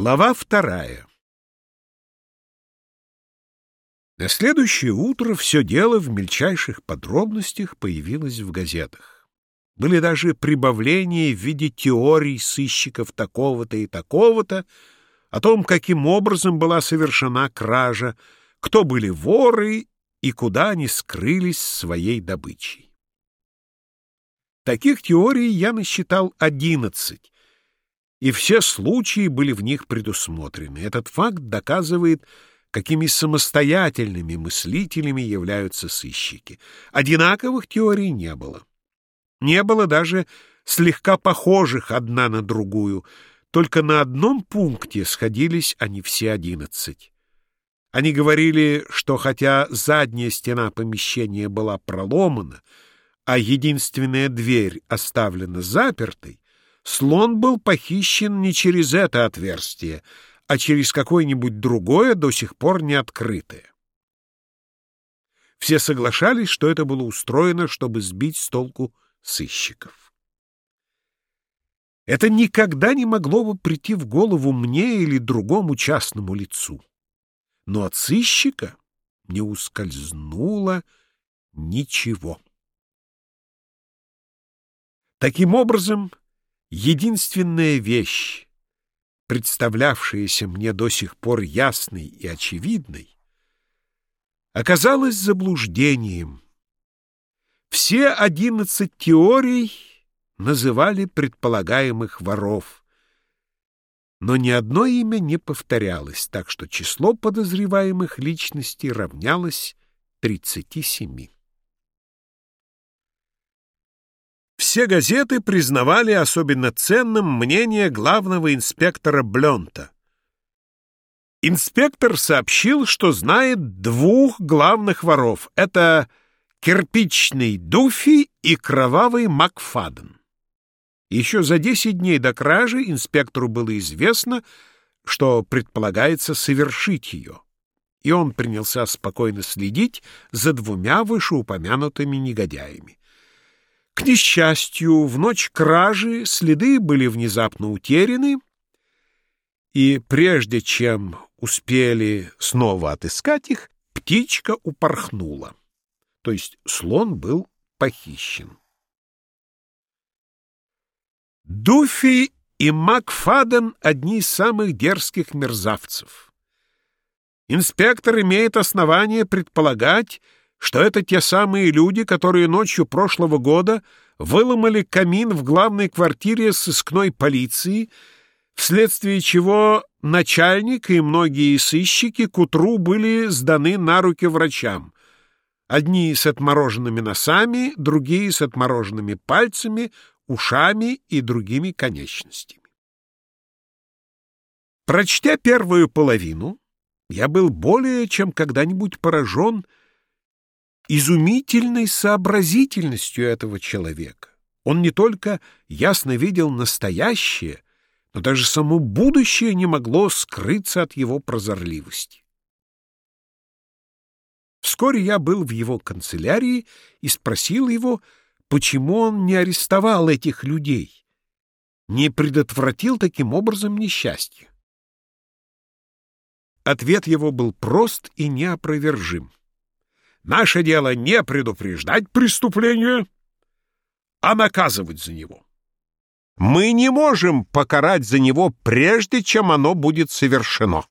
Глава вторая На следующее утро все дело в мельчайших подробностях появилось в газетах. Были даже прибавления в виде теорий сыщиков такого-то и такого-то о том, каким образом была совершена кража, кто были воры и куда они скрылись своей добычей. Таких теорий я насчитал одиннадцать, и все случаи были в них предусмотрены. Этот факт доказывает, какими самостоятельными мыслителями являются сыщики. Одинаковых теорий не было. Не было даже слегка похожих одна на другую, только на одном пункте сходились они все одиннадцать. Они говорили, что хотя задняя стена помещения была проломана, а единственная дверь оставлена запертой, слон был похищен не через это отверстие, а через какое-нибудь другое, до сих пор не открытое. Все соглашались, что это было устроено, чтобы сбить с толку сыщиков. Это никогда не могло бы прийти в голову мне или другому частному лицу. Но от сыщика не ускользнуло ничего. Таким образом, Единственная вещь, представлявшаяся мне до сих пор ясной и очевидной, оказалась заблуждением. Все одиннадцать теорий называли предполагаемых воров, но ни одно имя не повторялось, так что число подозреваемых личностей равнялось 37. Все газеты признавали особенно ценным мнение главного инспектора Блёнта. Инспектор сообщил, что знает двух главных воров. Это кирпичный Дуфи и кровавый Макфаден. Еще за десять дней до кражи инспектору было известно, что предполагается совершить ее, и он принялся спокойно следить за двумя вышеупомянутыми негодяями. К несчастью, в ночь кражи следы были внезапно утеряны, и прежде чем успели снова отыскать их, птичка упорхнула. То есть слон был похищен. Дуфи и Макфаден — одни из самых дерзких мерзавцев. Инспектор имеет основание предполагать, что это те самые люди, которые ночью прошлого года выломали камин в главной квартире сыскной полиции, вследствие чего начальник и многие сыщики к утру были сданы на руки врачам. Одни с отмороженными носами, другие с отмороженными пальцами, ушами и другими конечностями. Прочтя первую половину, я был более чем когда-нибудь поражен — изумительной сообразительностью этого человека. Он не только ясно видел настоящее, но даже само будущее не могло скрыться от его прозорливости. Вскоре я был в его канцелярии и спросил его, почему он не арестовал этих людей, не предотвратил таким образом несчастье. Ответ его был прост и неопровержим. Наше дело не предупреждать преступление, а наказывать за него. Мы не можем покарать за него, прежде чем оно будет совершено.